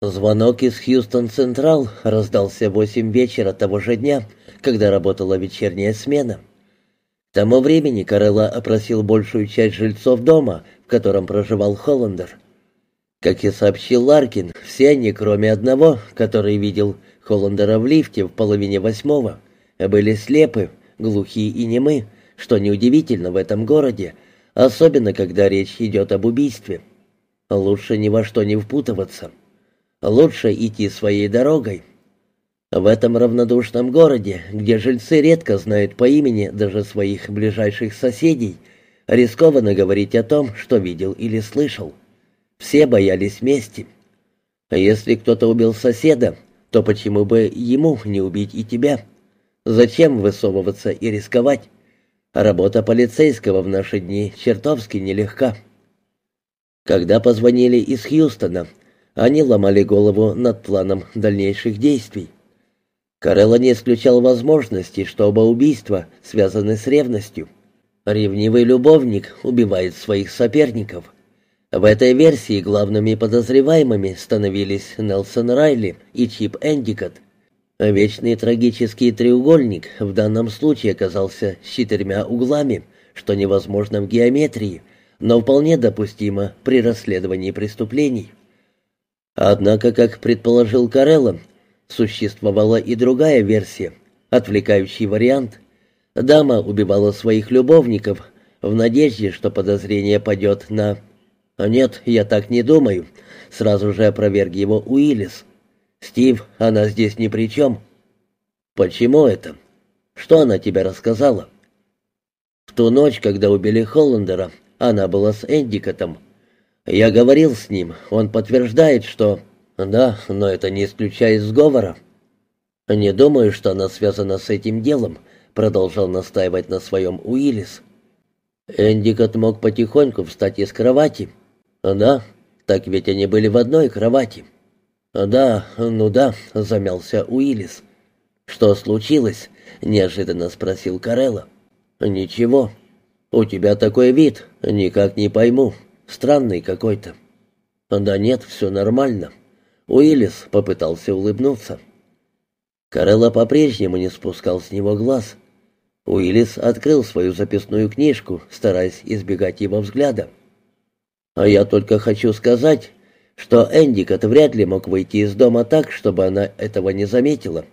Звонок из Хьюстон Централ раздался в восемь вечера того же дня, когда работала вечерняя смена. К тому времени Карелла опросил большую часть жильцов дома, в котором проживал Холландер. Как и сообщил Ларкин, все они, кроме одного, который видел Холландера в лифте в половине восьмого, были слепы, глухие и немы, что неудивительно в этом городе, особенно когда речь идет об убийстве. Лучше ни во что не впутываться. Лучше идти своей дорогой. В этом равнодушном городе, где жильцы редко знают по имени даже своих ближайших соседей, рискованно говорить о том, что видел или слышал. Все боялись мести. Если кто-то убил соседа, то почему бы ему не убить и тебя? Зачем высовываться и рисковать? Работа полицейского в наши дни чертовски нелегка. Когда позвонили из Хьюстона, они ломали голову над планом дальнейших действий. Карелла не исключал возможности, что оба убийства связаны с ревностью. Ревнивый любовник убивает своих соперников – в этой версии главными подозреваемыми становились Нелсон Райли и Чип Эндикот. Вечный трагический треугольник в данном случае оказался с четырьмя углами, что невозможно в геометрии, но вполне допустимо при расследовании преступлений. Однако, как предположил Карелло, существовала и другая версия, отвлекающий вариант. Дама убивала своих любовников в надежде, что подозрение падет на «А «Нет, я так не думаю», — сразу же опроверг его Уиллис. «Стив, она здесь ни при чем». «Почему это? Что она тебе рассказала?» «В ту ночь, когда убили Холландера, она была с Эндикотом. Я говорил с ним, он подтверждает, что...» «Да, но это не исключает сговора». «Не думаю, что она связана с этим делом», — продолжал настаивать на своем Уиллис. Эндикот мог потихоньку встать из кровати «Да, так ведь они были в одной кровати». «Да, ну да», — замялся Уиллис. «Что случилось?» — неожиданно спросил Карелла. «Ничего. У тебя такой вид, никак не пойму. Странный какой-то». «Да нет, все нормально». Уиллис попытался улыбнуться. Карелла по-прежнему не спускал с него глаз. Уиллис открыл свою записную книжку, стараясь избегать его взгляда. А я только хочу сказать, что Эндикот вряд ли мог выйти из дома так, чтобы она этого не заметила,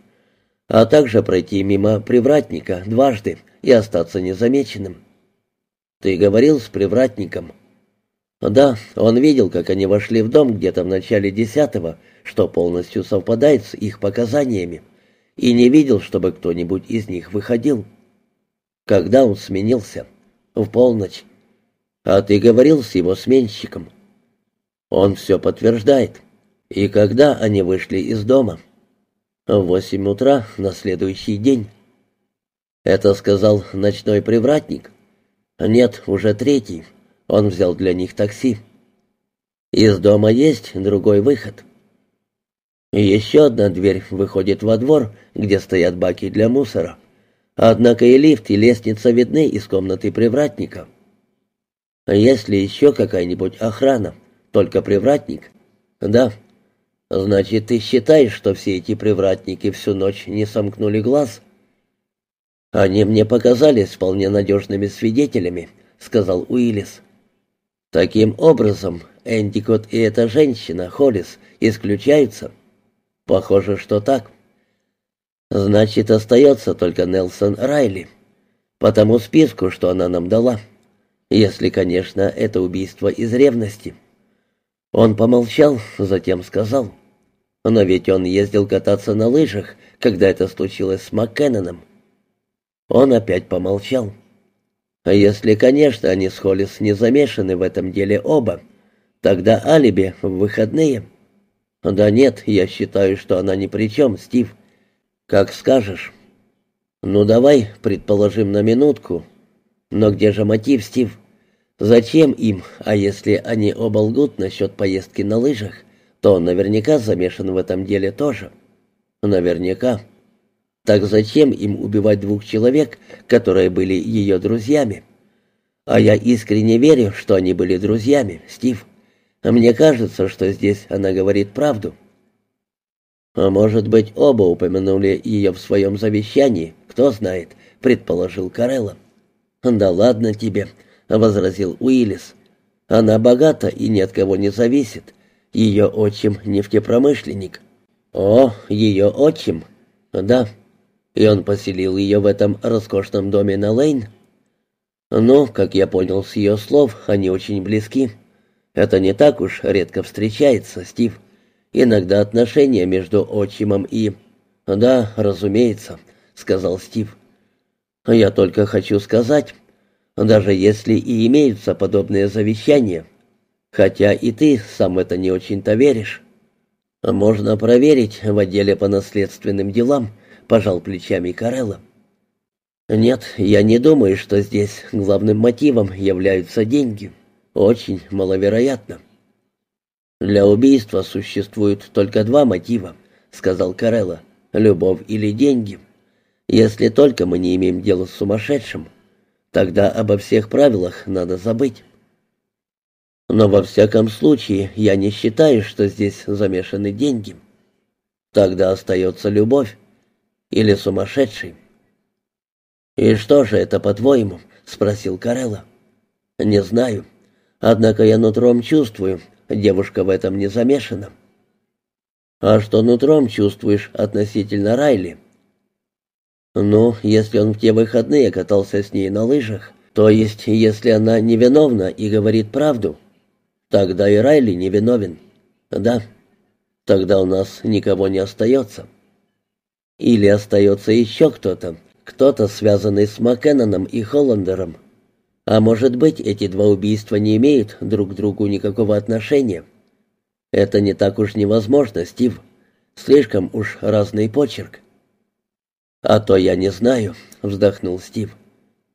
а также пройти мимо привратника дважды и остаться незамеченным. Ты говорил с привратником? Да, он видел, как они вошли в дом где-то в начале десятого, что полностью совпадает с их показаниями, и не видел, чтобы кто-нибудь из них выходил. Когда он сменился? В полночь. А ты говорил с его сменщиком? Он все подтверждает. И когда они вышли из дома? В восемь утра на следующий день. Это сказал ночной привратник? Нет, уже третий. Он взял для них такси. Из дома есть другой выход. Еще одна дверь выходит во двор, где стоят баки для мусора. Однако и лифт, и лестница видны из комнаты привратника. А если еще какая-нибудь охрана? Только привратник? Да. Значит, ты считаешь, что все эти привратники всю ночь не сомкнули глаз? Они мне показались вполне надежными свидетелями, сказал Уиллис. Таким образом, Эндикот и эта женщина, Холлис, исключаются? Похоже, что так. Значит, остается только Нелсон Райли. По тому списку, что она нам дала. Если, конечно, это убийство из ревности. Он помолчал, затем сказал. Но ведь он ездил кататься на лыжах, когда это случилось с Маккенноном. Он опять помолчал. А если, конечно, они с Холлис не замешаны в этом деле оба, тогда алиби в выходные. Да нет, я считаю, что она ни при чем, Стив. Как скажешь. Ну давай, предположим на минутку, но где же мотив, Стив? Зачем им, а если они оба лгут насчет поездки на лыжах, то наверняка замешан в этом деле тоже. Наверняка. Так зачем им убивать двух человек, которые были ее друзьями? А я искренне верю, что они были друзьями, Стив. Мне кажется, что здесь она говорит правду. А может быть, оба упомянули ее в своем завещании, кто знает, предположил Карелла. Да ладно тебе, возразил Уиллис. Она богата и ни от кого не зависит. Ее отчим нефтепромышленник. О, ее отчим. Да. И он поселил ее в этом роскошном доме на Лейн. Ну, как я понял с ее слов, они очень близки. Это не так уж редко встречается, Стив. Иногда отношения между отчимом и... Да, разумеется, сказал Стив. Я только хочу сказать, даже если и имеются подобные завещания, хотя и ты сам это не очень-то веришь. Можно проверить в отделе по наследственным делам, пожал плечами Карелла. «Нет, я не думаю, что здесь главным мотивом являются деньги. Очень маловероятно». «Для убийства существует только два мотива», — сказал Карелла. «Любовь или деньги. Если только мы не имеем дела с сумасшедшим, тогда обо всех правилах надо забыть». «Но во всяком случае я не считаю, что здесь замешаны деньги. Тогда остается любовь или сумасшедший». «И что же это, по-твоему?» — спросил Карелла. «Не знаю. Однако я нутром чувствую, девушка в этом не замешана». «А что нутром чувствуешь относительно Райли?» «Ну, если он в те выходные катался с ней на лыжах, то есть, если она невиновна и говорит правду, тогда и Райли невиновен. Да, тогда у нас никого не остается. Или остается еще кто-то, кто-то, связанный с Маккеноном и Холландером. А может быть, эти два убийства не имеют друг к другу никакого отношения? Это не так уж невозможно, Стив. Слишком уж разный почерк. «А то я не знаю», — вздохнул Стив.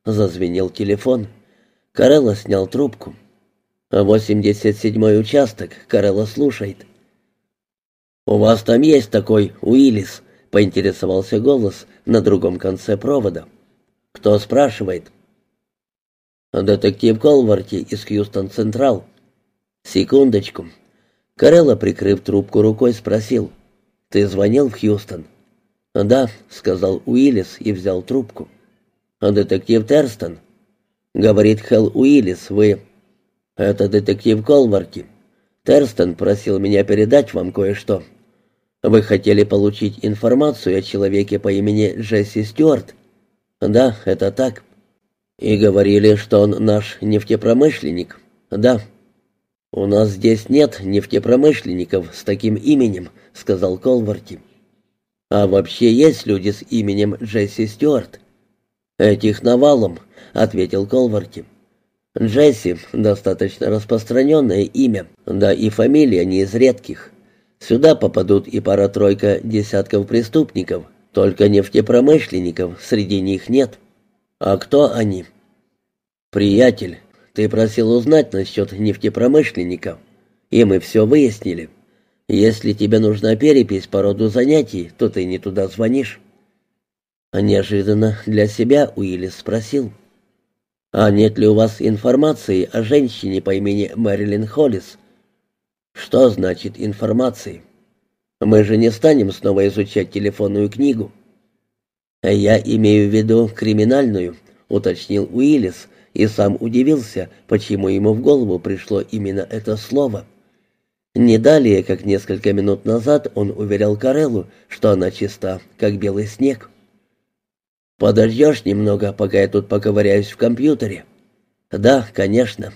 Зазвенел телефон. Карелла снял трубку. «Восемьдесят седьмой участок. Карелла слушает». «У вас там есть такой Уиллис?» — поинтересовался голос на другом конце провода. «Кто спрашивает?» «Детектив Колварти из Хьюстон Централ». «Секундочку». Карелла, прикрыв трубку рукой, спросил. «Ты звонил в Хьюстон?» «Да», — сказал Уиллис и взял трубку. «Детектив Терстон?» «Говорит Хелл Уиллис, вы...» «Это детектив Колварти. Терстон просил меня передать вам кое-что». Вы хотели получить информацию о человеке по имени Джесси Стюарт? Да, это так. И говорили, что он наш нефтепромышленник? Да. У нас здесь нет нефтепромышленников с таким именем, сказал Колварти. А вообще есть люди с именем Джесси Стюарт? Этих навалом, ответил Колварти. Джесси — достаточно распространенное имя, да и фамилия не из редких. Сюда попадут и пара-тройка десятков преступников, только нефтепромышленников среди них нет. А кто они? Приятель, ты просил узнать насчет нефтепромышленников, и мы все выяснили. Если тебе нужна перепись по роду занятий, то ты не туда звонишь. Неожиданно для себя Уиллис спросил. «А нет ли у вас информации о женщине по имени Мэрилин Холлис, что значит информации? Мы же не станем снова изучать телефонную книгу. Я имею в виду криминальную, уточнил Уиллис и сам удивился, почему ему в голову пришло именно это слово. Не далее, как несколько минут назад, он уверял Кареллу, что она чиста, как белый снег. «Подождешь немного, пока я тут поковыряюсь в компьютере?» «Да, конечно».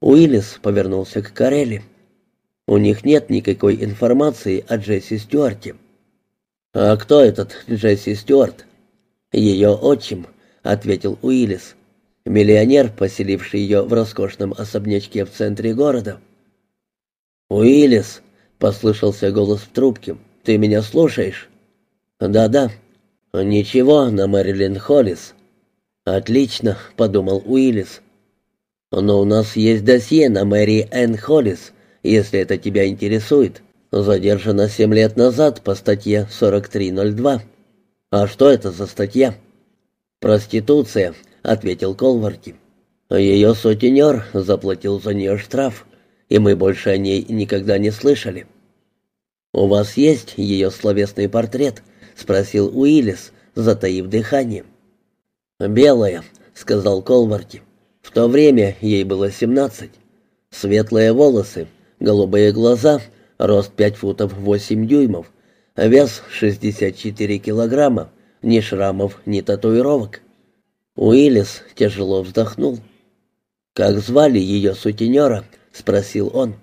Уиллис повернулся к Карелле. У них нет никакой информации о Джесси Стюарте. А кто этот Джесси Стюарт? Ее отчим, ответил Уиллис. Миллионер, поселивший ее в роскошном особнячке в центре города. Уиллис, послышался голос в трубке. Ты меня слушаешь? Да-да. Ничего, на Мэрилин Холлис. Отлично, подумал Уиллис. Но у нас есть досье на Мэри Энн Холлис если это тебя интересует, задержана семь лет назад по статье 4302. А что это за статья? Проституция, ответил Колварти. Ее сутенер заплатил за нее штраф, и мы больше о ней никогда не слышали. «У вас есть ее словесный портрет?» — спросил Уиллис, затаив дыхание. «Белая», — сказал Колварти. «В то время ей было семнадцать. Светлые волосы, голубые глаза, рост пять футов восемь дюймов, вес шестьдесят четыре килограмма, ни шрамов, ни татуировок». Уиллис тяжело вздохнул. «Как звали ее сутенера?» — спросил он.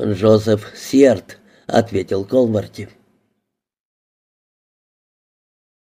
«Джозеф Сьерт», — ответил Колварти.